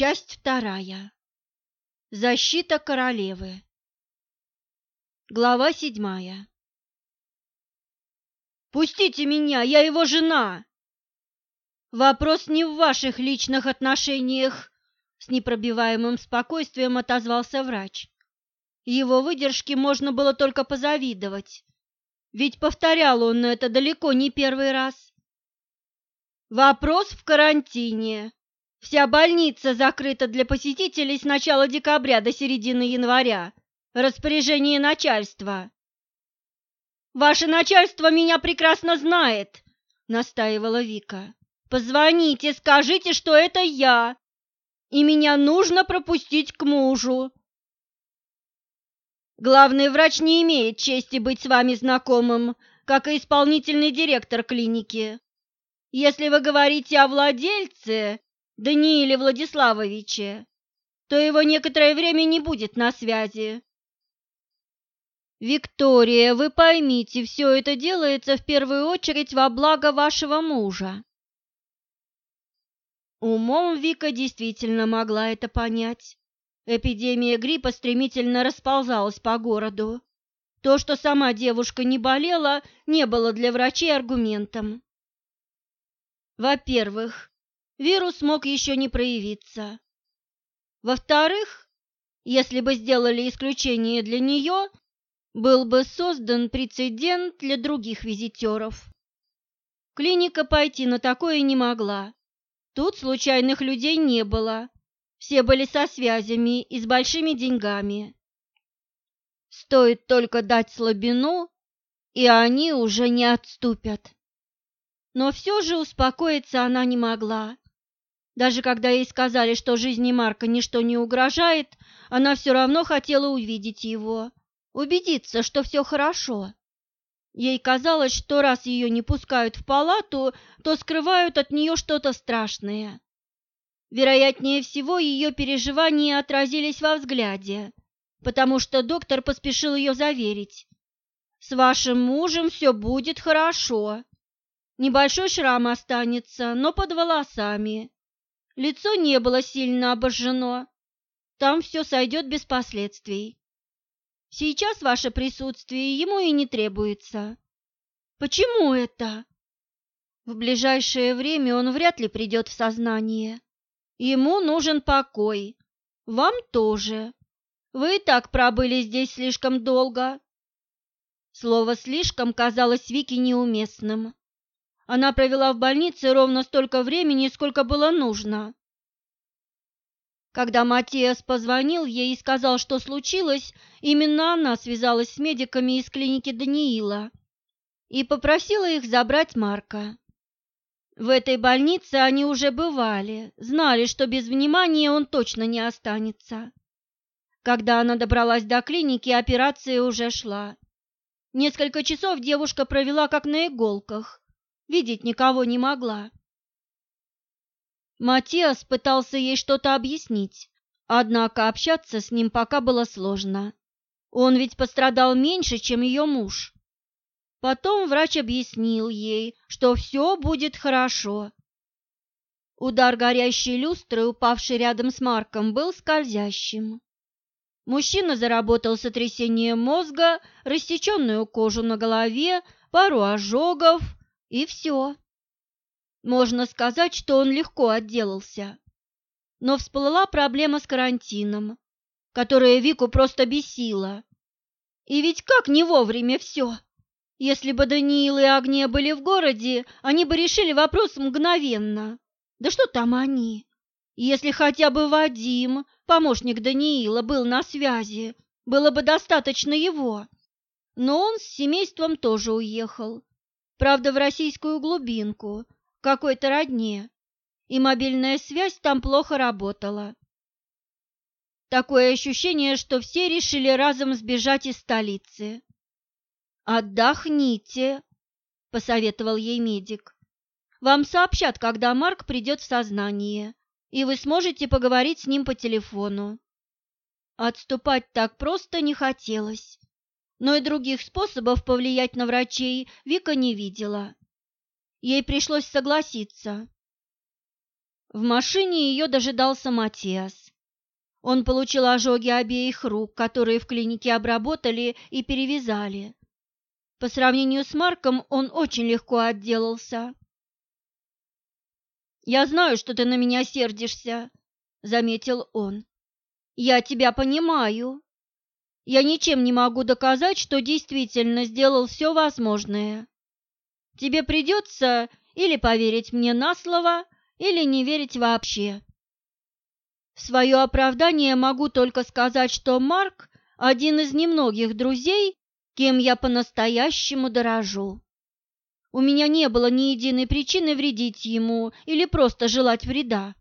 Часть вторая. Защита королевы. Глава седьмая. «Пустите меня, я его жена!» «Вопрос не в ваших личных отношениях», — с непробиваемым спокойствием отозвался врач. Его выдержке можно было только позавидовать, ведь повторял он это далеко не первый раз. «Вопрос в карантине», Вся больница закрыта для посетителей с начала декабря до середины января. Распоряжение начальства. Ваше начальство меня прекрасно знает, настаивала Вика. Позвоните, скажите, что это я, и меня нужно пропустить к мужу. Главный врач не имеет чести быть с вами знакомым, как и исполнительный директор клиники. Если вы говорите о владельце, Данииле Владиславовиче, то его некоторое время не будет на связи. Виктория, вы поймите, все это делается в первую очередь во благо вашего мужа. Умом Вика действительно могла это понять. Эпидемия гриппа стремительно расползалась по городу. То, что сама девушка не болела, не было для врачей аргументом. Во-первых, вирус мог еще не проявиться. Во-вторых, если бы сделали исключение для нее, был бы создан прецедент для других визитеров. Клиника пойти на такое не могла. Тут случайных людей не было. Все были со связями и с большими деньгами. Стоит только дать слабину, и они уже не отступят. Но все же успокоиться она не могла. Даже когда ей сказали, что жизни Марка ничто не угрожает, она все равно хотела увидеть его, убедиться, что все хорошо. Ей казалось, что раз ее не пускают в палату, то скрывают от нее что-то страшное. Вероятнее всего, ее переживания отразились во взгляде, потому что доктор поспешил ее заверить. «С вашим мужем все будет хорошо. Небольшой шрам останется, но под волосами. Лицо не было сильно обожжено. Там все сойдет без последствий. Сейчас ваше присутствие ему и не требуется. Почему это? В ближайшее время он вряд ли придет в сознание. Ему нужен покой. Вам тоже. Вы и так пробыли здесь слишком долго. Слово «слишком» казалось Вике неуместным. Она провела в больнице ровно столько времени, сколько было нужно. Когда Матиас позвонил ей и сказал, что случилось, именно она связалась с медиками из клиники Даниила и попросила их забрать Марка. В этой больнице они уже бывали, знали, что без внимания он точно не останется. Когда она добралась до клиники, операция уже шла. Несколько часов девушка провела как на иголках, видеть никого не могла. Матиас пытался ей что-то объяснить, однако общаться с ним пока было сложно. Он ведь пострадал меньше, чем ее муж. Потом врач объяснил ей, что все будет хорошо. Удар горящей люстры, упавший рядом с Марком, был скользящим. Мужчина заработал сотрясение мозга, рассеченную кожу на голове, пару ожогов, и все. Можно сказать, что он легко отделался. Но всплыла проблема с карантином, которая Вику просто бесила. И ведь как не вовремя все. Если бы Даниил и Агния были в городе, они бы решили вопрос мгновенно. Да что там они? Если хотя бы Вадим, помощник Даниила, был на связи, было бы достаточно его. Но он с семейством тоже уехал правда, в российскую глубинку, какой-то родне, и мобильная связь там плохо работала. Такое ощущение, что все решили разом сбежать из столицы. «Отдохните», — посоветовал ей медик. «Вам сообщат, когда Марк придет в сознание, и вы сможете поговорить с ним по телефону». Отступать так просто не хотелось но и других способов повлиять на врачей Вика не видела. Ей пришлось согласиться. В машине ее дожидался Матиас. Он получил ожоги обеих рук, которые в клинике обработали и перевязали. По сравнению с Марком он очень легко отделался. «Я знаю, что ты на меня сердишься», — заметил он. «Я тебя понимаю. Я ничем не могу доказать, что действительно сделал все возможное. Тебе придется или поверить мне на слово, или не верить вообще. В свое оправдание могу только сказать, что Марк – один из немногих друзей, кем я по-настоящему дорожу. У меня не было ни единой причины вредить ему или просто желать вреда.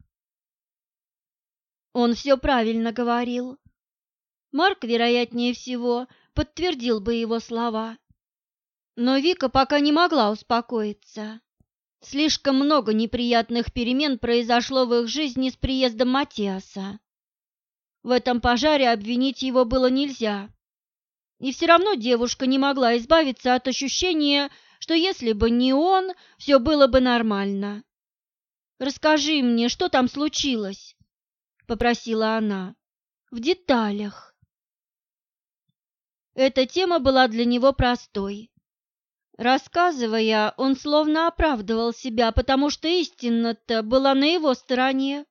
Он все правильно говорил. Марк, вероятнее всего, подтвердил бы его слова. Но Вика пока не могла успокоиться. Слишком много неприятных перемен произошло в их жизни с приездом Матиаса. В этом пожаре обвинить его было нельзя. И все равно девушка не могла избавиться от ощущения, что если бы не он, все было бы нормально. «Расскажи мне, что там случилось?» – попросила она. «В деталях». Эта тема была для него простой. Рассказывая, он словно оправдывал себя, потому что истина-то была на его стороне.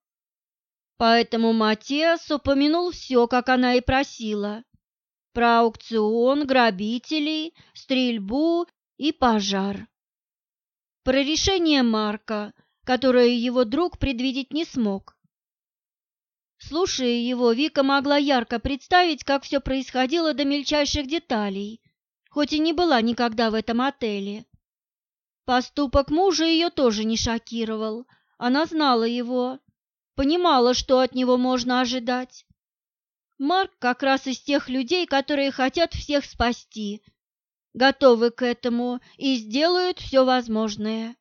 Поэтому Матиас упомянул все, как она и просила. Про аукцион, грабителей, стрельбу и пожар. Про решение Марка, которое его друг предвидеть не смог. Слушая его, Вика могла ярко представить, как все происходило до мельчайших деталей, хоть и не была никогда в этом отеле. Поступок мужа ее тоже не шокировал. Она знала его, понимала, что от него можно ожидать. Марк как раз из тех людей, которые хотят всех спасти, готовы к этому и сделают все возможное.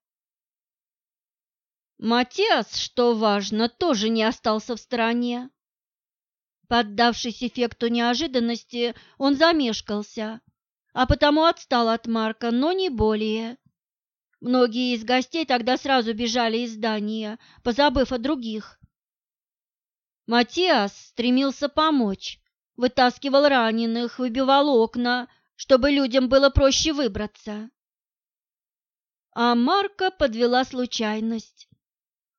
Матиас, что важно, тоже не остался в стороне. Поддавшись эффекту неожиданности, он замешкался, а потому отстал от Марка, но не более. Многие из гостей тогда сразу бежали из здания, позабыв о других. Матиас стремился помочь, вытаскивал раненых, выбивал окна, чтобы людям было проще выбраться. А Марка подвела случайность.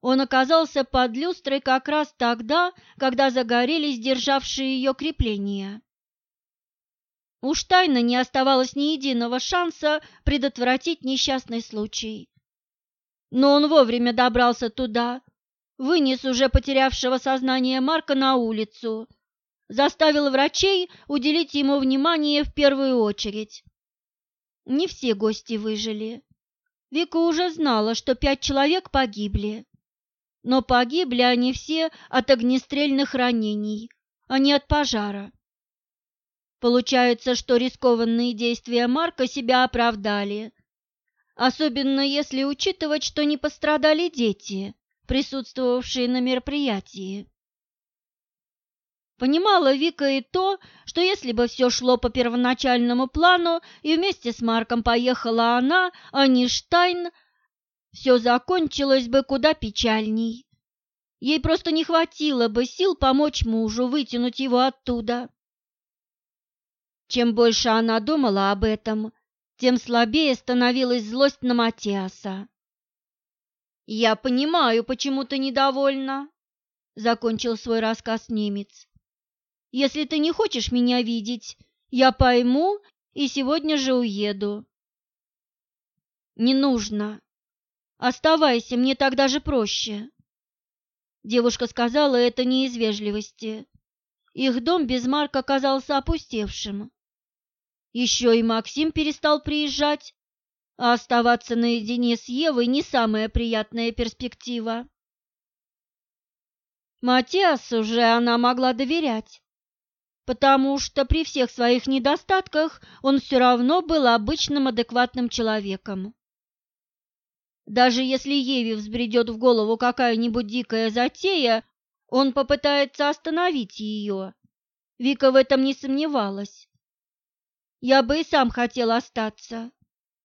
Он оказался под люстрой как раз тогда, когда загорелись державшие ее крепления. У Штайна не оставалось ни единого шанса предотвратить несчастный случай. Но он вовремя добрался туда, вынес уже потерявшего сознание Марка на улицу, заставил врачей уделить ему внимание в первую очередь. Не все гости выжили. Вика уже знала, что пять человек погибли. Но погибли они все от огнестрельных ранений, а не от пожара. Получается, что рискованные действия Марка себя оправдали, особенно если учитывать, что не пострадали дети, присутствовавшие на мероприятии. Понимала Вика и то, что если бы все шло по первоначальному плану и вместе с Марком поехала она, а не Штайн, все закончилось бы куда печальней. Ей просто не хватило бы сил помочь мужу вытянуть его оттуда. Чем больше она думала об этом, тем слабее становилась злость на Матиаса. «Я понимаю, почему ты недовольна», — закончил свой рассказ немец. «Если ты не хочешь меня видеть, я пойму и сегодня же уеду». «Не нужно. Оставайся, мне так даже проще». Девушка сказала это не из вежливости. Их дом без Марка оказался опустевшим. Еще и Максим перестал приезжать, а оставаться наедине с Евой не самая приятная перспектива. Матиасу же она могла доверять, потому что при всех своих недостатках он все равно был обычным адекватным человеком. Даже если Еве взбредет в голову какая-нибудь дикая затея, он попытается остановить ее. Вика в этом не сомневалась. Я бы и сам хотел остаться,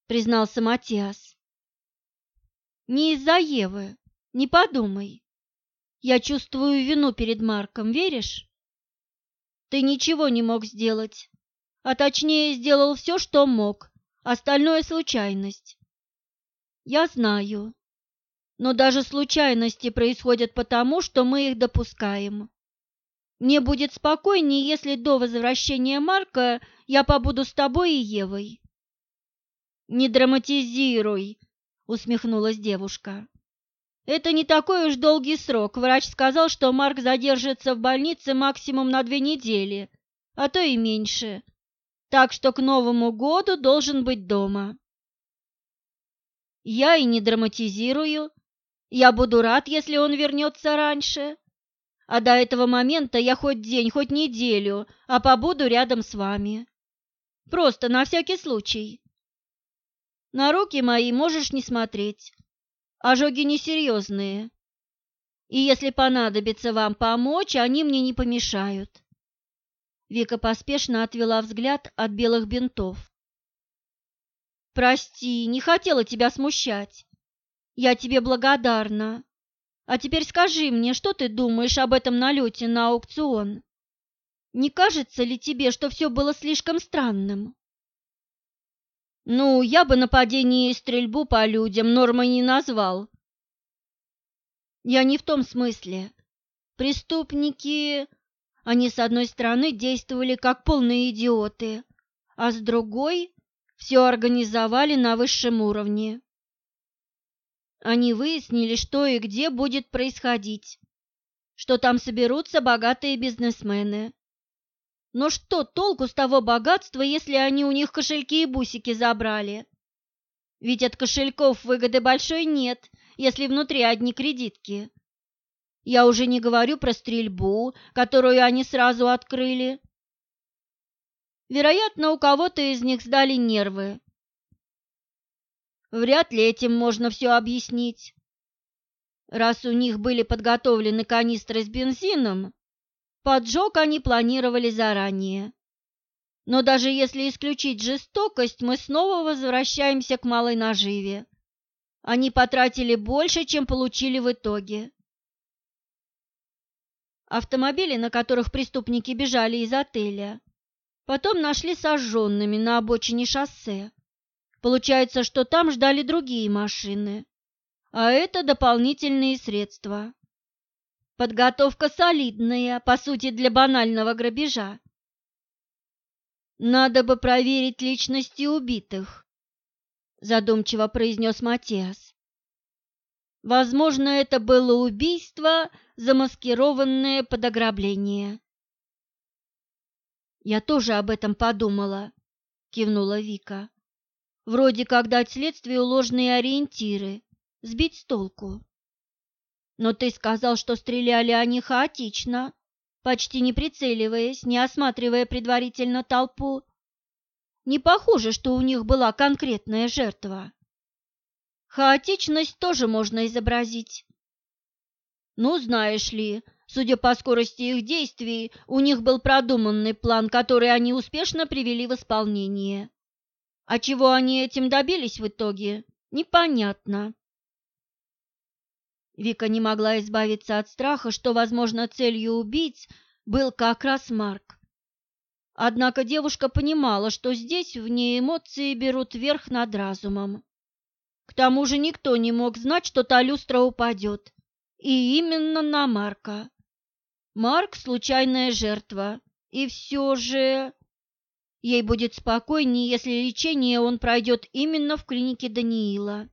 признался Матиас. Не из-за Евы, не подумай. Я чувствую вину перед Марком, веришь? Ты ничего не мог сделать, а точнее сделал все, что мог, остальное случайность. Я знаю, но даже случайности происходят потому, что мы их допускаем. Мне будет спокойнее, если до возвращения Марка я побуду с тобой и Евой. Не драматизируй, усмехнулась девушка. Это не такой уж долгий срок. Врач сказал, что Марк задержится в больнице максимум на две недели, а то и меньше. Так что к Новому году должен быть дома. Я и не драматизирую. Я буду рад, если он вернется раньше. А до этого момента я хоть день, хоть неделю, а побуду рядом с вами. Просто на всякий случай. На руки мои можешь не смотреть. Ожоги несерьезные. И если понадобится вам помочь, они мне не помешают. Вика поспешно отвела взгляд от белых бинтов. Прости, не хотела тебя смущать. Я тебе благодарна. А теперь скажи мне, что ты думаешь об этом налете на аукцион? Не кажется ли тебе, что все было слишком странным? Ну, я бы нападение и стрельбу по людям нормой не назвал. Я не в том смысле. Преступники, они с одной стороны действовали как полные идиоты, а с другой все организовали на высшем уровне. Они выяснили, что и где будет происходить, что там соберутся богатые бизнесмены, но что толку с того богатства, если они у них кошельки и бусики забрали? Ведь от кошельков выгоды большой нет, если внутри одни кредитки. Я уже не говорю про стрельбу, которую они сразу открыли. Вероятно, у кого-то из них сдали нервы. Вряд ли этим можно все объяснить. Раз у них были подготовлены канистры с бензином, Поджог они планировали заранее. Но даже если исключить жестокость, мы снова возвращаемся к малой наживе. Они потратили больше, чем получили в итоге. Автомобили, на которых преступники бежали из отеля, потом нашли сожженными на обочине шоссе. Получается, что там ждали другие машины, а это дополнительные средства. Подготовка солидная, по сути, для банального грабежа. Надо бы проверить личности убитых, задумчиво произнес Матиас. Возможно, это было убийство, замаскированное под ограбление. Я тоже об этом подумала, кивнула Вика. Вроде как дать следствию ложные ориентиры, сбить с толку. Но ты сказал, что стреляли они хаотично, почти не прицеливаясь, не осматривая предварительно толпу. Не похоже, что у них была конкретная жертва. Хаотичность тоже можно изобразить. Ну, знаешь ли, судя по скорости их действий, у них был продуманный план, который они успешно привели в исполнение. А чего они этим добились в итоге, непонятно. Вика не могла избавиться от страха, что, возможно, целью убийц был как раз Марк. Однако девушка понимала, что здесь в ней эмоции берут верх над разумом. К тому же никто не мог знать, что та люстра упадет. И именно на Марка. Марк – случайная жертва. И все же... Ей будет спокойнее, если лечение он пройдет именно в клинике Даниила.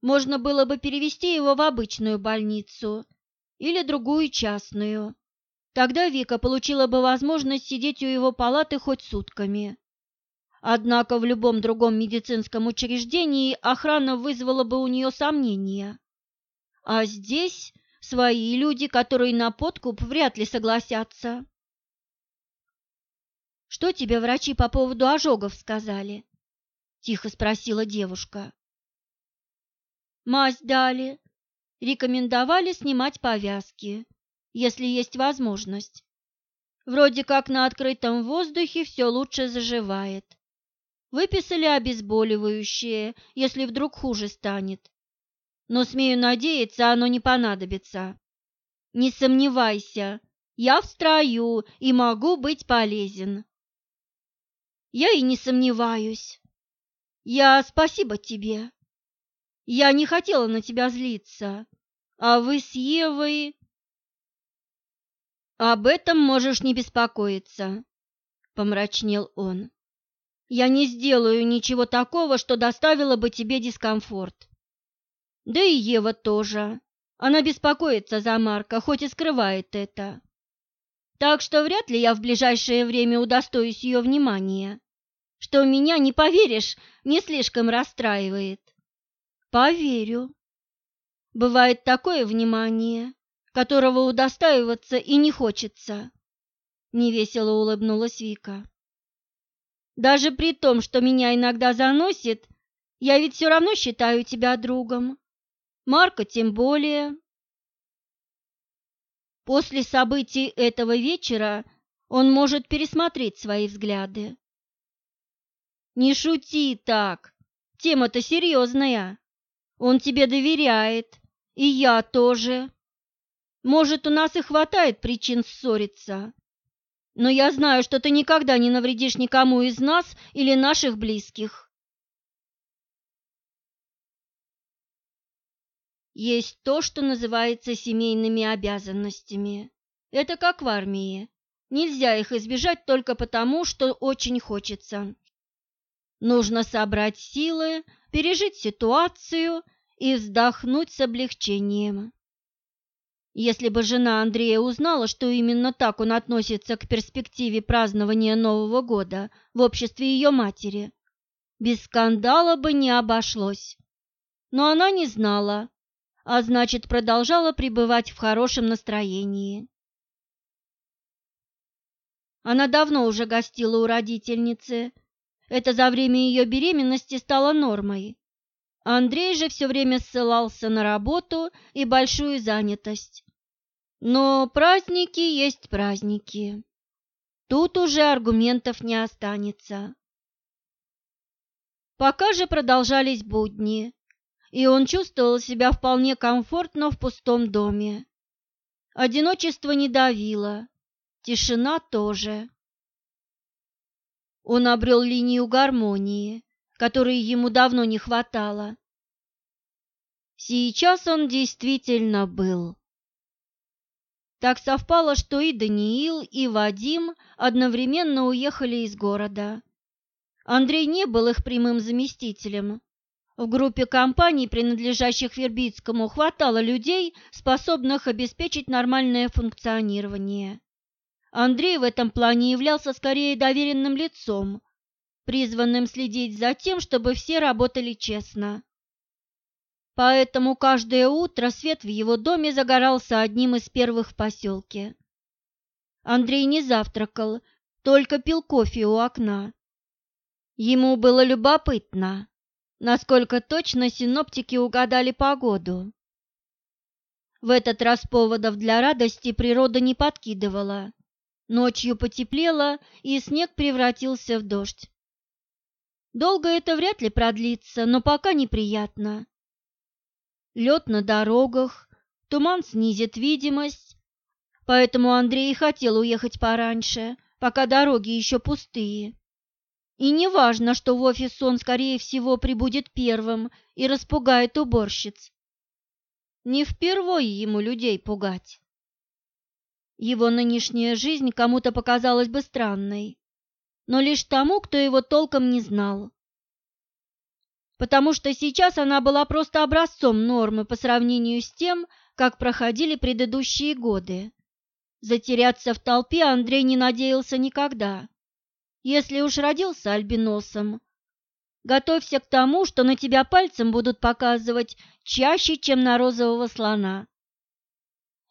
Можно было бы перевести его в обычную больницу или другую частную. Тогда Вика получила бы возможность сидеть у его палаты хоть сутками. Однако в любом другом медицинском учреждении охрана вызвала бы у нее сомнения. А здесь свои люди, которые на подкуп вряд ли согласятся. «Что тебе врачи по поводу ожогов сказали?» – тихо спросила девушка. Мазь дали. Рекомендовали снимать повязки, если есть возможность. Вроде как на открытом воздухе все лучше заживает. Выписали обезболивающее, если вдруг хуже станет. Но, смею надеяться, оно не понадобится. Не сомневайся, я в строю и могу быть полезен. Я и не сомневаюсь. Я спасибо тебе. Я не хотела на тебя злиться, а вы с Евой... Об этом можешь не беспокоиться, помрачнел он. Я не сделаю ничего такого, что доставило бы тебе дискомфорт. Да и Ева тоже. Она беспокоится за Марка, хоть и скрывает это. Так что вряд ли я в ближайшее время удостоюсь ее внимания, что меня, не поверишь, не слишком расстраивает. Поверю. Бывает такое внимание, которого удостаиваться и не хочется. Невесело улыбнулась Вика. Даже при том, что меня иногда заносит, я ведь все равно считаю тебя другом. Марка тем более. После событий этого вечера он может пересмотреть свои взгляды. Не шути так, тема-то серьезная. Он тебе доверяет, и я тоже. Может, у нас и хватает причин ссориться. Но я знаю, что ты никогда не навредишь никому из нас или наших близких. Есть то, что называется семейными обязанностями. Это как в армии. Нельзя их избежать только потому, что очень хочется. Нужно собрать силы, пережить ситуацию и вздохнуть с облегчением. Если бы жена Андрея узнала, что именно так он относится к перспективе празднования Нового года в обществе ее матери, без скандала бы не обошлось. Но она не знала, а значит, продолжала пребывать в хорошем настроении. Она давно уже гостила у родительницы. Это за время ее беременности стало нормой. Андрей же все время ссылался на работу и большую занятость. Но праздники есть праздники. Тут уже аргументов не останется. Пока же продолжались будни, и он чувствовал себя вполне комфортно в пустом доме. Одиночество не давило, тишина тоже. Он обрел линию гармонии, которой ему давно не хватало. Сейчас он действительно был. Так совпало, что и Даниил, и Вадим одновременно уехали из города. Андрей не был их прямым заместителем. В группе компаний, принадлежащих Вербицкому, хватало людей, способных обеспечить нормальное функционирование. Андрей в этом плане являлся скорее доверенным лицом, призванным следить за тем, чтобы все работали честно. Поэтому каждое утро свет в его доме загорался одним из первых в поселке. Андрей не завтракал, только пил кофе у окна. Ему было любопытно, насколько точно синоптики угадали погоду. В этот раз поводов для радости природа не подкидывала. Ночью потеплело, и снег превратился в дождь. Долго это вряд ли продлится, но пока неприятно. Лед на дорогах, туман снизит видимость, поэтому Андрей хотел уехать пораньше, пока дороги еще пустые. И не важно, что в офис он, скорее всего, прибудет первым и распугает уборщиц. Не впервой ему людей пугать. Его нынешняя жизнь кому-то показалась бы странной, но лишь тому, кто его толком не знал. Потому что сейчас она была просто образцом нормы по сравнению с тем, как проходили предыдущие годы. Затеряться в толпе Андрей не надеялся никогда. Если уж родился альбиносом, готовься к тому, что на тебя пальцем будут показывать чаще, чем на розового слона.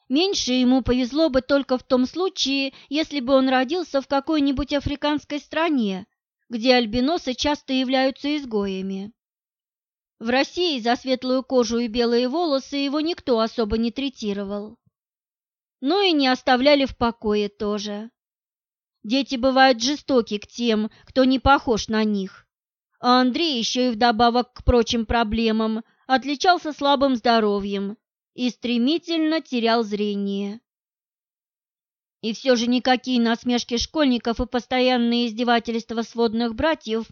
Меньше ему повезло бы только в том случае, если бы он родился в какой-нибудь африканской стране, где альбиносы часто являются изгоями. В России за светлую кожу и белые волосы его никто особо не третировал. Но и не оставляли в покое тоже. Дети бывают жестоки к тем, кто не похож на них. А Андрей еще и вдобавок к прочим проблемам отличался слабым здоровьем и стремительно терял зрение. И все же никакие насмешки школьников и постоянные издевательства сводных братьев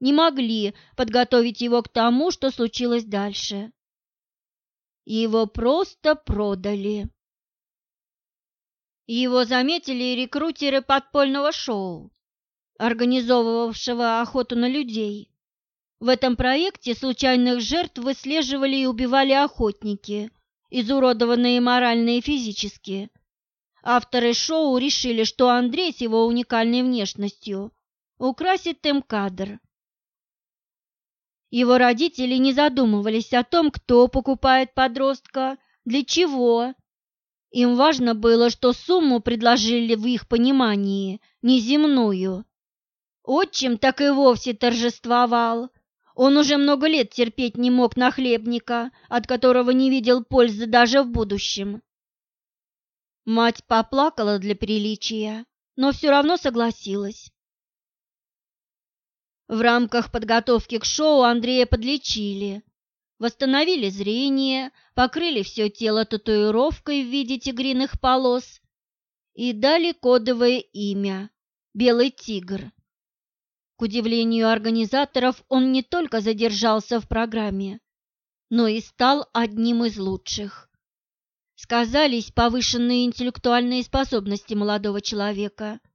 не могли подготовить его к тому, что случилось дальше. Его просто продали. Его заметили рекрутеры подпольного шоу, организовывавшего охоту на людей. В этом проекте случайных жертв выслеживали и убивали охотники, изуродованные морально и физически. Авторы шоу решили, что Андрей с его уникальной внешностью украсит им кадр. Его родители не задумывались о том, кто покупает подростка, для чего. Им важно было, что сумму предложили в их понимании неземную. Отчим так и вовсе торжествовал. Он уже много лет терпеть не мог нахлебника, от которого не видел пользы даже в будущем. Мать поплакала для приличия, но все равно согласилась. В рамках подготовки к шоу Андрея подлечили, восстановили зрение, покрыли все тело татуировкой в виде тигриных полос и дали кодовое имя – Белый тигр. К удивлению организаторов, он не только задержался в программе, но и стал одним из лучших. Сказались повышенные интеллектуальные способности молодого человека –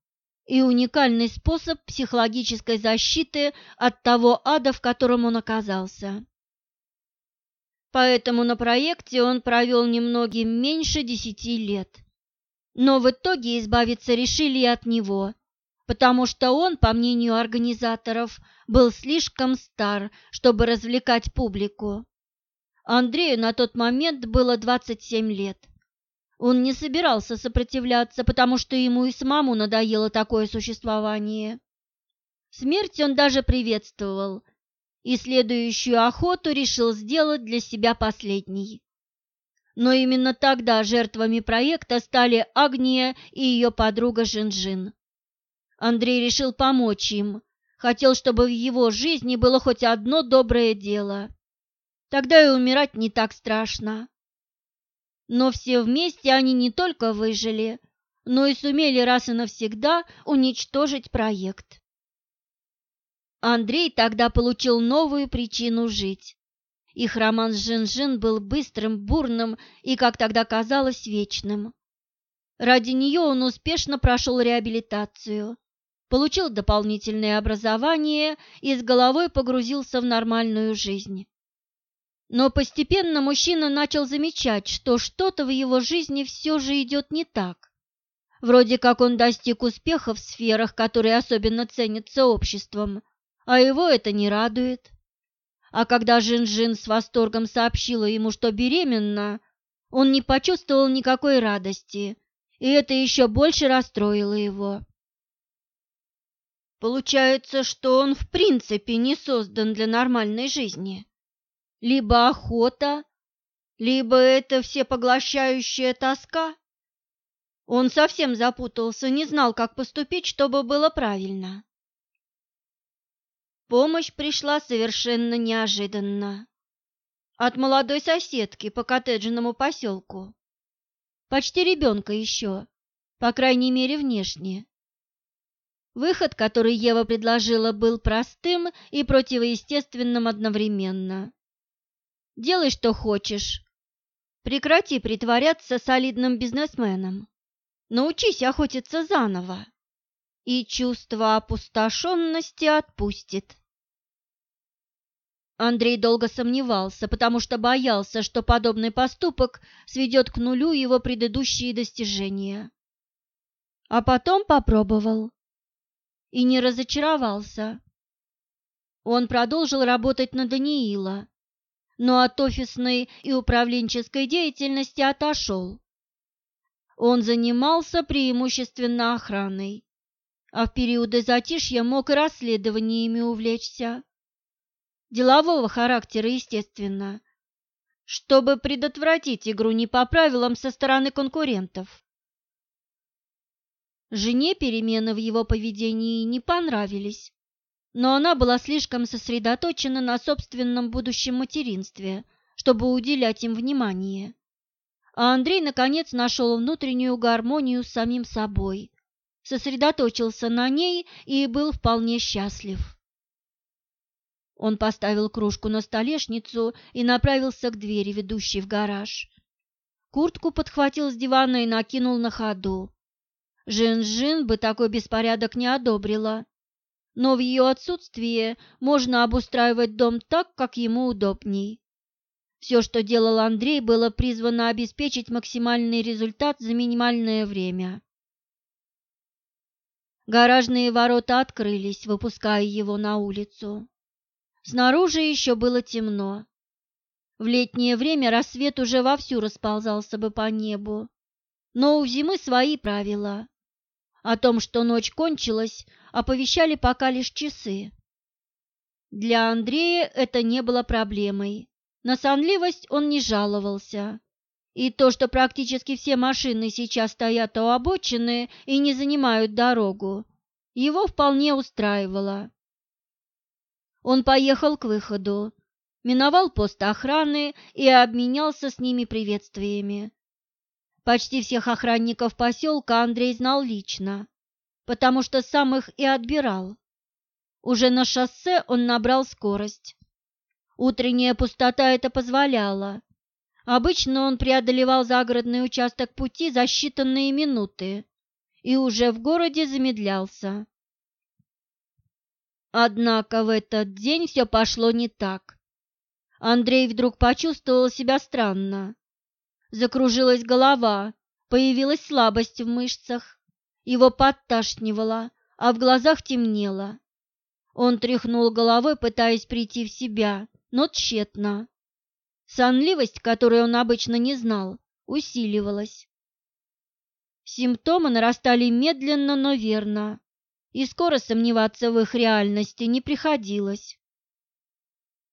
и уникальный способ психологической защиты от того ада, в котором он оказался. Поэтому на проекте он провел немногим меньше десяти лет. Но в итоге избавиться решили от него, потому что он, по мнению организаторов, был слишком стар, чтобы развлекать публику. Андрею на тот момент было 27 лет. Он не собирался сопротивляться, потому что ему и самому надоело такое существование. Смерть он даже приветствовал, и следующую охоту решил сделать для себя последней. Но именно тогда жертвами проекта стали Агния и ее подруга Жинжин. Андрей решил помочь им, хотел, чтобы в его жизни было хоть одно доброе дело. Тогда и умирать не так страшно. Но все вместе они не только выжили, но и сумели раз и навсегда уничтожить проект. Андрей тогда получил новую причину жить. Их роман с Жин-Жин был быстрым, бурным и, как тогда казалось, вечным. Ради нее он успешно прошел реабилитацию, получил дополнительное образование и с головой погрузился в нормальную жизнь. Но постепенно мужчина начал замечать, что что-то в его жизни все же идет не так. Вроде как он достиг успеха в сферах, которые особенно ценятся обществом, а его это не радует. А когда Жин-Жин с восторгом сообщила ему, что беременна, он не почувствовал никакой радости, и это еще больше расстроило его. Получается, что он в принципе не создан для нормальной жизни либо охота, либо это всепоглощающая тоска. Он совсем запутался, не знал, как поступить, чтобы было правильно. Помощь пришла совершенно неожиданно. От молодой соседки по коттеджному поселку. Почти ребенка еще, по крайней мере, внешне. Выход, который Ева предложила, был простым и противоестественным одновременно. Делай, что хочешь. Прекрати притворяться солидным бизнесменом. Научись охотиться заново. И чувство опустошенности отпустит. Андрей долго сомневался, потому что боялся, что подобный поступок сведет к нулю его предыдущие достижения. А потом попробовал и не разочаровался. Он продолжил работать на Даниила, но от офисной и управленческой деятельности отошел. Он занимался преимущественно охраной, а в периоды затишья мог и расследованиями увлечься. Делового характера, естественно, чтобы предотвратить игру не по правилам со стороны конкурентов. Жене перемены в его поведении не понравились но она была слишком сосредоточена на собственном будущем материнстве, чтобы уделять им внимание. А Андрей, наконец, нашел внутреннюю гармонию с самим собой, сосредоточился на ней и был вполне счастлив. Он поставил кружку на столешницу и направился к двери, ведущей в гараж. Куртку подхватил с дивана и накинул на ходу. Жин-Жин бы такой беспорядок не одобрила, но в ее отсутствие можно обустраивать дом так, как ему удобней. Все, что делал Андрей, было призвано обеспечить максимальный результат за минимальное время. Гаражные ворота открылись, выпуская его на улицу. Снаружи еще было темно. В летнее время рассвет уже вовсю расползался бы по небу. Но у зимы свои правила. О том, что ночь кончилась, оповещали пока лишь часы. Для Андрея это не было проблемой. На сонливость он не жаловался. И то, что практически все машины сейчас стоят у обочины и не занимают дорогу, его вполне устраивало. Он поехал к выходу, миновал пост охраны и обменялся с ними приветствиями. Почти всех охранников поселка Андрей знал лично, потому что сам их и отбирал. Уже на шоссе он набрал скорость. Утренняя пустота это позволяла. Обычно он преодолевал загородный участок пути за считанные минуты и уже в городе замедлялся. Однако в этот день все пошло не так. Андрей вдруг почувствовал себя странно. Закружилась голова, появилась слабость в мышцах, его подташнивало, а в глазах темнело. Он тряхнул головой, пытаясь прийти в себя, но тщетно. Сонливость, которую он обычно не знал, усиливалась. Симптомы нарастали медленно, но верно и скоро сомневаться в их реальности не приходилось.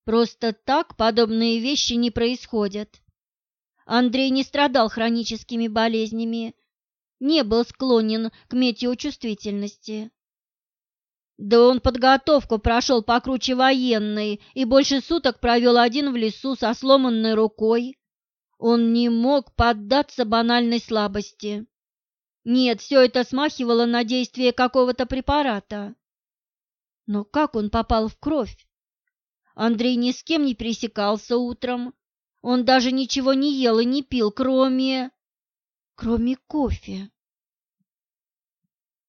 Просто так подобные вещи не происходят. Андрей не страдал хроническими болезнями, не был склонен к метеочувствительности. Да он подготовку прошел покруче военной и больше суток провел один в лесу со сломанной рукой. Он не мог поддаться банальной слабости. Нет, все это смахивало на действие какого-то препарата. Но как он попал в кровь? Андрей ни с кем не пересекался утром. Он даже ничего не ел и не пил, кроме... кроме кофе.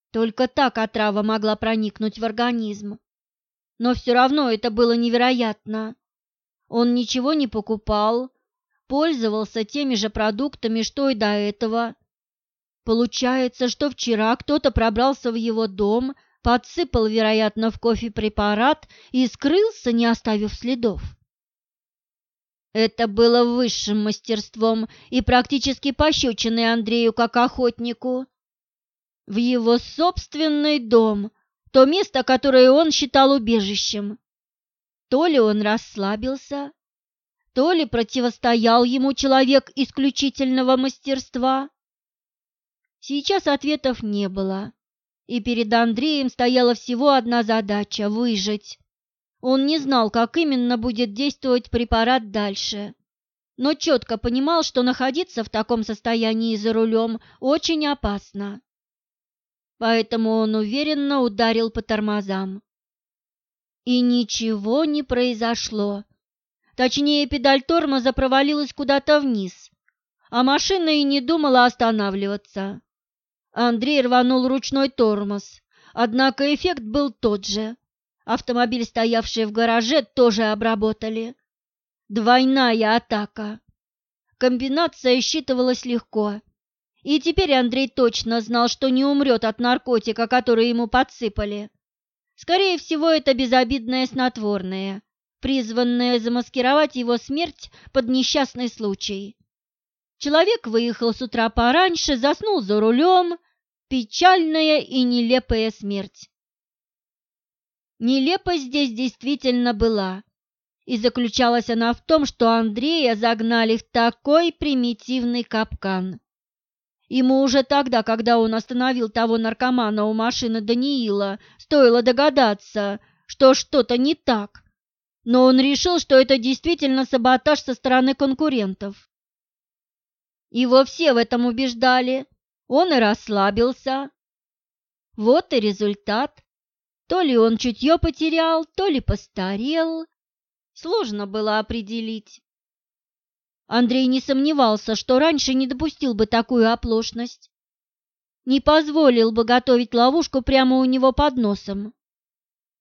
Только так отрава могла проникнуть в организм. Но все равно это было невероятно. Он ничего не покупал, пользовался теми же продуктами, что и до этого, Получается, что вчера кто-то пробрался в его дом, подсыпал, вероятно, в кофе препарат и скрылся, не оставив следов. Это было высшим мастерством и практически пощечиной Андрею как охотнику. В его собственный дом, то место, которое он считал убежищем. То ли он расслабился, то ли противостоял ему человек исключительного мастерства. Сейчас ответов не было, и перед Андреем стояла всего одна задача – выжить. Он не знал, как именно будет действовать препарат дальше, но четко понимал, что находиться в таком состоянии за рулем очень опасно. Поэтому он уверенно ударил по тормозам. И ничего не произошло. Точнее, педаль тормоза провалилась куда-то вниз, а машина и не думала останавливаться. Андрей рванул ручной тормоз, однако эффект был тот же. Автомобиль, стоявший в гараже, тоже обработали. Двойная атака. Комбинация считывалась легко. И теперь Андрей точно знал, что не умрет от наркотика, который ему подсыпали. Скорее всего, это безобидное снотворное, призванное замаскировать его смерть под несчастный случай. Человек выехал с утра пораньше, заснул за рулем Печальная и нелепая смерть. Нелепость здесь действительно была, и заключалась она в том, что Андрея загнали в такой примитивный капкан. Ему уже тогда, когда он остановил того наркомана у машины Даниила, стоило догадаться, что что-то не так. но он решил, что это действительно саботаж со стороны конкурентов. Его все в этом убеждали, он и расслабился. Вот и результат. То ли он чутье потерял, то ли постарел. Сложно было определить. Андрей не сомневался, что раньше не допустил бы такую оплошность. Не позволил бы готовить ловушку прямо у него под носом.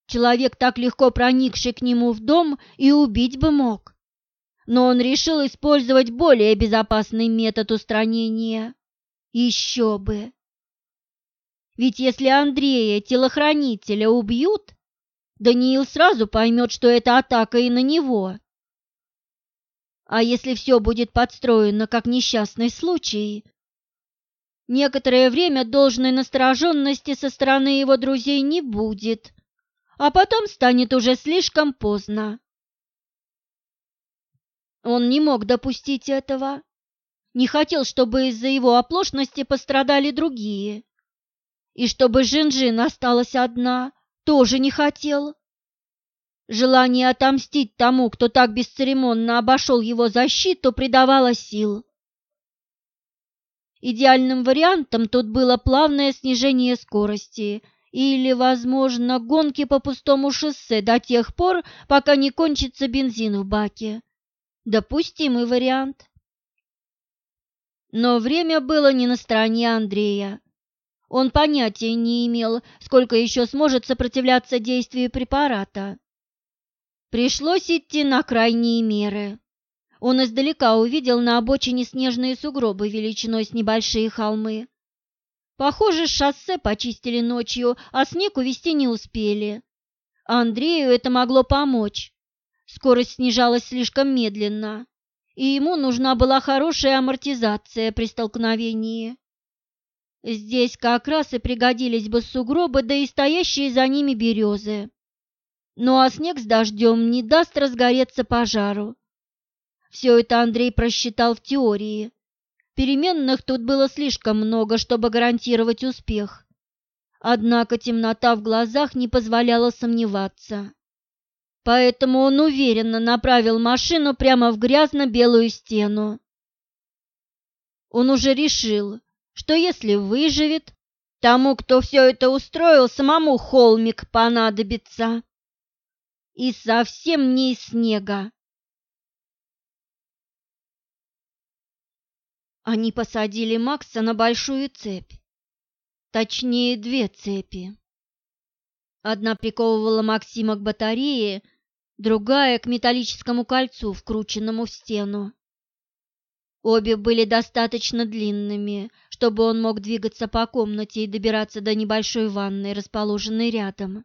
Человек, так легко проникший к нему в дом, и убить бы мог. Но он решил использовать более безопасный метод устранения. Еще бы! Ведь если Андрея, телохранителя, убьют, Даниил сразу поймет, что это атака и на него. А если все будет подстроено как несчастный случай, некоторое время должной настороженности со стороны его друзей не будет, а потом станет уже слишком поздно. Он не мог допустить этого, не хотел, чтобы из-за его оплошности пострадали другие. И чтобы Жинжин осталась одна, тоже не хотел. Желание отомстить тому, кто так бесцеремонно обошел его защиту, придавало сил. Идеальным вариантом тут было плавное снижение скорости или, возможно, гонки по пустому шоссе до тех пор, пока не кончится бензин в баке. Допустимый вариант. Но время было не на стороне Андрея. Он понятия не имел, сколько еще сможет сопротивляться действию препарата. Пришлось идти на крайние меры. Он издалека увидел на обочине снежные сугробы величиной с небольшие холмы. Похоже, шоссе почистили ночью, а снег увезти не успели. Андрею это могло помочь. Скорость снижалась слишком медленно, и ему нужна была хорошая амортизация при столкновении. Здесь как раз и пригодились бы сугробы, да и стоящие за ними березы. Ну а снег с дождем не даст разгореться пожару. Все это Андрей просчитал в теории. Переменных тут было слишком много, чтобы гарантировать успех. Однако темнота в глазах не позволяла сомневаться. Поэтому он уверенно направил машину прямо в грязно-белую стену. Он уже решил, что если выживет, тому, кто все это устроил, самому холмик понадобится и совсем не из снега. Они посадили Макса на большую цепь, точнее две цепи. Одна приковывала Максима к батарее, другая к металлическому кольцу, вкрученному в стену. Обе были достаточно длинными, чтобы он мог двигаться по комнате и добираться до небольшой ванной, расположенной рядом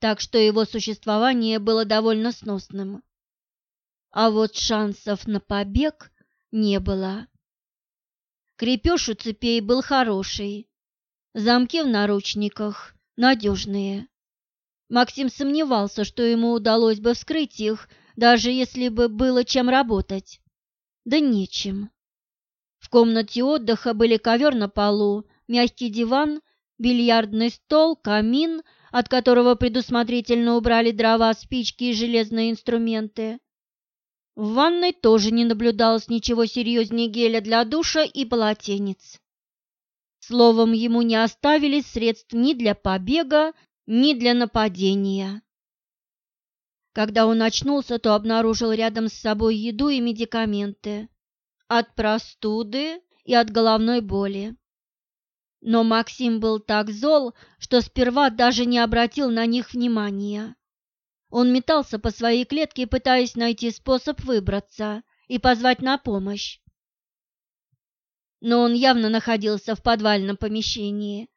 так что его существование было довольно сносным. А вот шансов на побег не было. Крепеж у цепей был хороший, замки в наручниках надежные. Максим сомневался, что ему удалось бы вскрыть их, даже если бы было чем работать. Да нечем. В комнате отдыха были ковер на полу, мягкий диван, бильярдный стол, камин – от которого предусмотрительно убрали дрова, спички и железные инструменты. В ванной тоже не наблюдалось ничего серьезнее геля для душа и полотенец. Словом, ему не оставили средств ни для побега, ни для нападения. Когда он очнулся, то обнаружил рядом с собой еду и медикаменты от простуды и от головной боли. Но Максим был так зол, что сперва даже не обратил на них внимания. Он метался по своей клетке, пытаясь найти способ выбраться и позвать на помощь. Но он явно находился в подвальном помещении,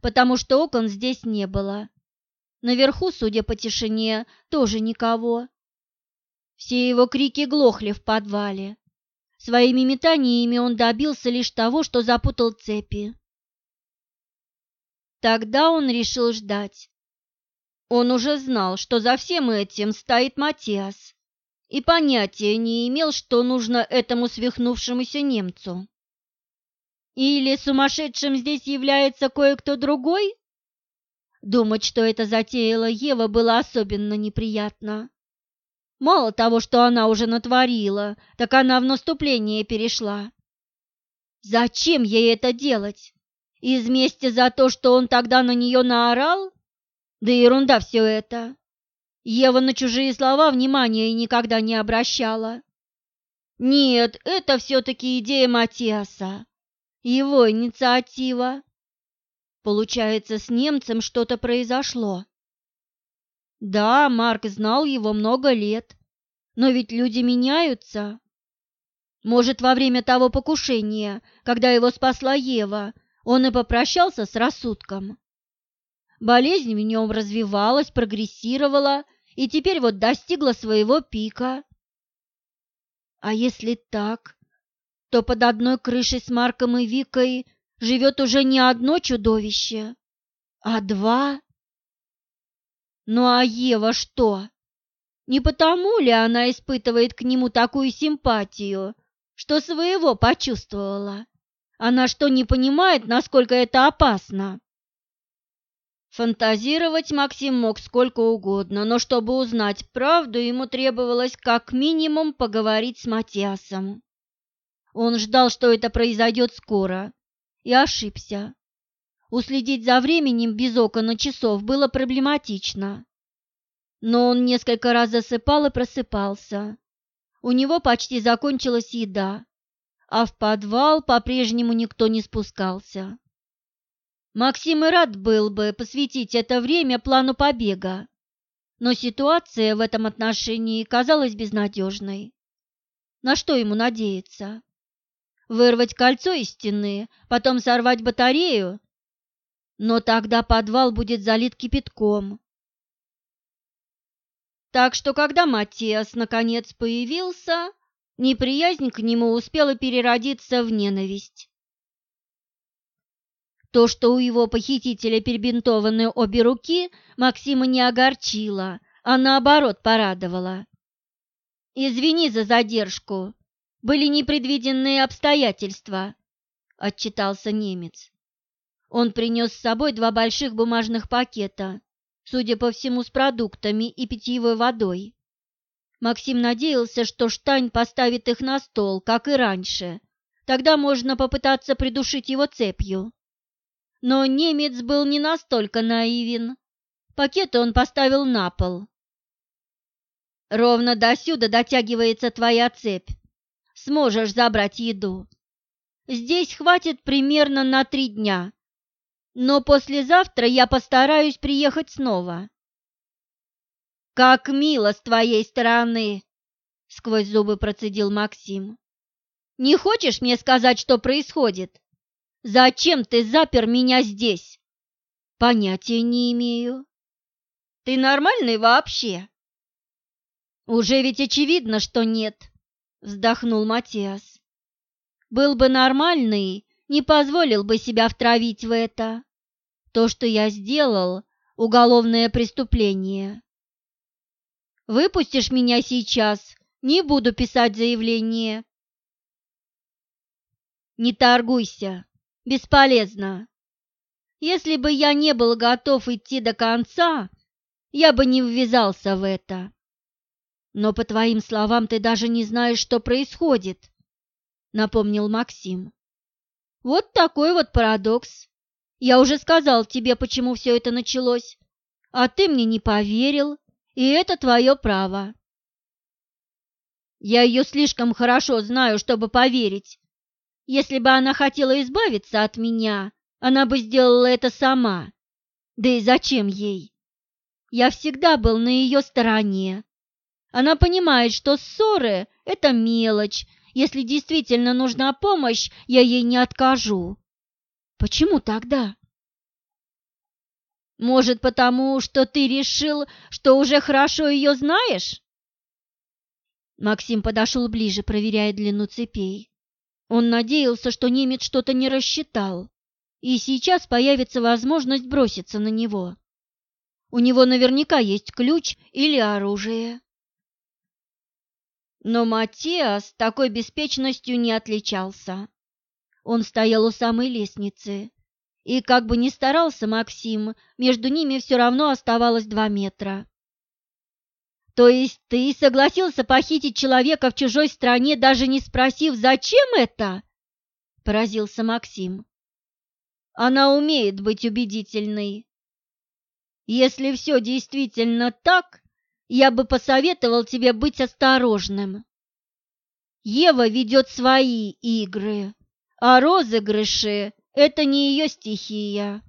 потому что окон здесь не было. Наверху, судя по тишине, тоже никого. Все его крики глохли в подвале. Своими метаниями он добился лишь того, что запутал цепи. Тогда он решил ждать. Он уже знал, что за всем этим стоит Матиас, и понятия не имел, что нужно этому свихнувшемуся немцу. Или сумасшедшим здесь является кое-кто другой? Думать, что это затеяла Ева, было особенно неприятно. Мало того, что она уже натворила, так она в наступление перешла. Зачем ей это делать? Из мести за то, что он тогда на нее наорал? Да ерунда все это. Ева на чужие слова внимания никогда не обращала. Нет, это все-таки идея Матиаса. Его инициатива. Получается, с немцем что-то произошло. Да, Марк знал его много лет, но ведь люди меняются. Может, во время того покушения, когда его спасла Ева, он и попрощался с рассудком. Болезнь в нем развивалась, прогрессировала и теперь вот достигла своего пика. А если так, то под одной крышей с Марком и Викой живет уже не одно чудовище, а два. Ну а Ева что? Не потому ли она испытывает к нему такую симпатию, что своего почувствовала? Она что, не понимает, насколько это опасно? Фантазировать Максим мог сколько угодно, но чтобы узнать правду, ему требовалось как минимум поговорить с Матиасом. Он ждал, что это произойдет скоро, и ошибся. Уследить за временем без окон и часов было проблематично. Но он несколько раз засыпал и просыпался. У него почти закончилась еда, а в подвал по-прежнему никто не спускался. Максим и рад был бы посвятить это время плану побега, но ситуация в этом отношении казалась безнадежной. На что ему надеяться? Вырвать кольцо из стены, потом сорвать батарею? Но тогда подвал будет залит кипятком. Так что, когда Матиас наконец появился, неприязнь к нему успела переродиться в ненависть. То, что у его похитителя перебинтованы обе руки, Максима не огорчило, а наоборот порадовало. «Извини за задержку, были непредвиденные обстоятельства», — отчитался немец. Он принес с собой два больших бумажных пакета, судя по всему, с продуктами и питьевой водой. Максим надеялся, что Штань поставит их на стол, как и раньше. Тогда можно попытаться придушить его цепью. Но немец был не настолько наивен. Пакеты он поставил на пол. «Ровно до сюда дотягивается твоя цепь. Сможешь забрать еду. Здесь хватит примерно на три дня. Но послезавтра я постараюсь приехать снова». «Как мило с твоей стороны!» — сквозь зубы процедил Максим. «Не хочешь мне сказать, что происходит?» Зачем ты запер меня здесь? Понятия не имею. Ты нормальный вообще? Уже ведь очевидно, что нет, вздохнул Матиас. Был бы нормальный, не позволил бы себя втравить в это. То, что я сделал, уголовное преступление. Выпустишь меня сейчас, не буду писать заявление. Не торгуйся, Бесполезно. Если бы я не был готов идти до конца, я бы не ввязался в это. Но по твоим словам ты даже не знаешь, что происходит, напомнил Максим. Вот такой вот парадокс. Я уже сказал тебе, почему все это началось, а ты мне не поверил, и это твое право. Я ее слишком хорошо знаю, чтобы поверить, если бы она хотела избавиться от меня, она бы сделала это сама. Да и зачем ей? Я всегда был на ее стороне. Она понимает, что ссоры – это мелочь. Если действительно нужна помощь, я ей не откажу. Почему тогда? Может, потому что ты решил, что уже хорошо ее знаешь? Максим подошел ближе, проверяя длину цепей. Он надеялся, что немец что-то не рассчитал, и сейчас появится возможность броситься на него. У него наверняка есть ключ или оружие. Но Матиас такой беспечностью не отличался. Он стоял у самой лестницы, и как бы ни старался Максим, между ними все равно оставалось два метра. То есть ты согласился похитить человека в чужой стране, даже не спросив, зачем это? Поразился Максим. Она умеет быть убедительной. Если все действительно так, я бы посоветовал тебе быть осторожным. Ева ведет свои игры, а розыгрыши – это не ее стихия.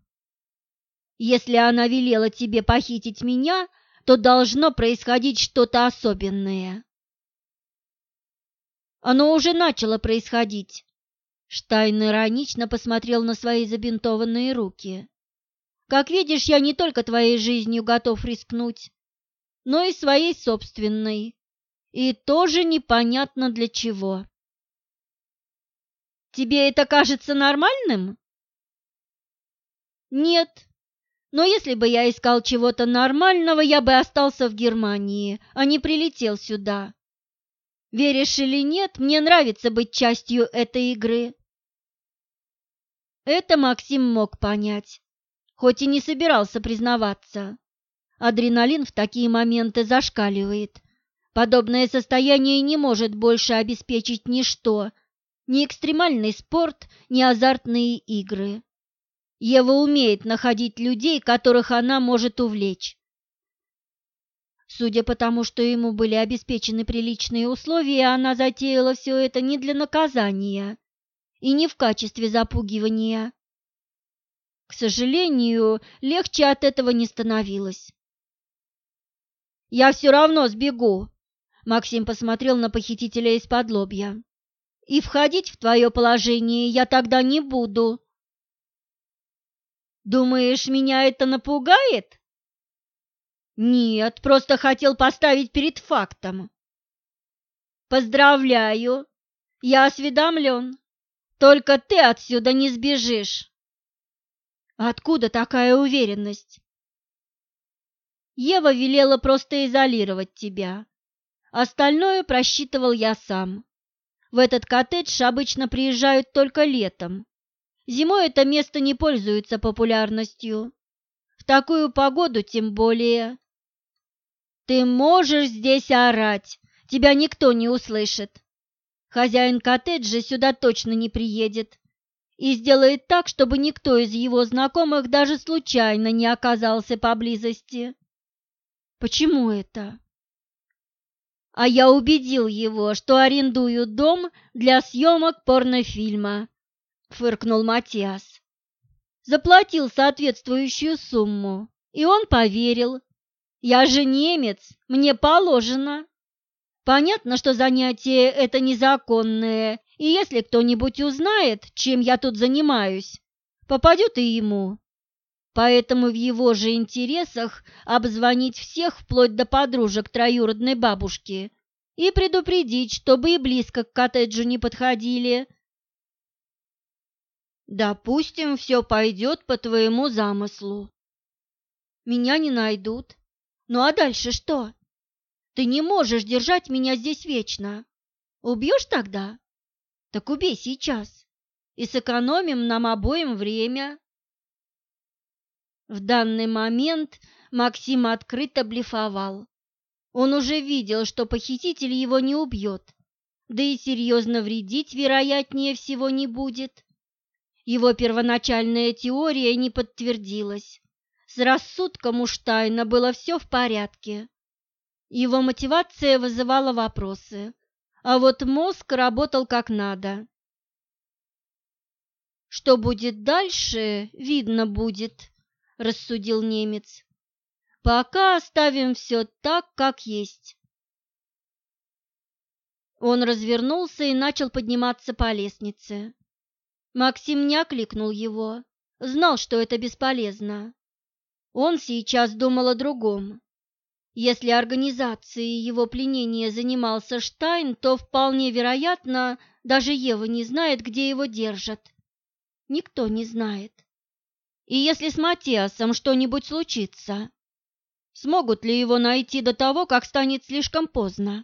Если она велела тебе похитить меня, то должно происходить что-то особенное. Оно уже начало происходить. Штайн иронично посмотрел на свои забинтованные руки. Как видишь, я не только твоей жизнью готов рискнуть, но и своей собственной. И тоже непонятно для чего. Тебе это кажется нормальным? Нет. Но если бы я искал чего-то нормального, я бы остался в Германии, а не прилетел сюда. Веришь или нет, мне нравится быть частью этой игры. Это Максим мог понять, хоть и не собирался признаваться. Адреналин в такие моменты зашкаливает, Подобное состояние не может больше обеспечить ничто, ни экстремальный спорт, ни азартные игры. Ева умеет находить людей, которых она может увлечь. Судя по тому, что ему были обеспечены приличные условия, она затеяла все это не для наказания и не в качестве запугивания. К сожалению, легче от этого не становилось. «Я все равно сбегу», Максим посмотрел на похитителя из-под лобья. «И входить в твое положение я тогда не буду». «Думаешь, меня это напугает?» «Нет, просто хотел поставить перед фактом». «Поздравляю, я осведомлен. Только ты отсюда не сбежишь». «Откуда такая уверенность?» Ева велела просто изолировать тебя. Остальное просчитывал я сам. В этот коттедж обычно приезжают только летом. Зимой это место не пользуется популярностью. В такую погоду тем более. Ты можешь здесь орать, тебя никто не услышит. Хозяин коттеджа сюда точно не приедет и сделает так, чтобы никто из его знакомых даже случайно не оказался поблизости. Почему это? а я убедил его, что арендую дом для съемок порнофильма», — фыркнул Матиас. Заплатил соответствующую сумму, и он поверил. «Я же немец, мне положено». Понятно, что занятие это незаконное, и если кто-нибудь узнает, чем я тут занимаюсь, попадет и ему. Поэтому в его же интересах обзвонить всех вплоть до подружек троюродной бабушки и предупредить, чтобы и близко к коттеджу не подходили. Допустим, все пойдет по твоему замыслу. Меня не найдут. Ну а дальше что? Ты не можешь держать меня здесь вечно. Убьешь тогда? Так убей сейчас. И сэкономим нам обоим время. В данный момент Максим открыто блефовал. Он уже видел, что похититель его не убьет, да и серьезно вредить, вероятнее всего, не будет. Его первоначальная теория не подтвердилась. С рассудком у Штайна было все в порядке. Его мотивация вызывала вопросы, а вот мозг работал как надо. Что будет дальше, видно будет рассудил немец. Пока оставим все так, как есть. Он развернулся и начал подниматься по лестнице. Максим не окликнул его, знал, что это бесполезно. Он сейчас думал о другом. Если организацией его пленения занимался Штайн, то вполне вероятно, даже Ева не знает, где его держат. Никто не знает. И если с Матиасом что-нибудь случится, смогут ли его найти до того, как станет слишком поздно?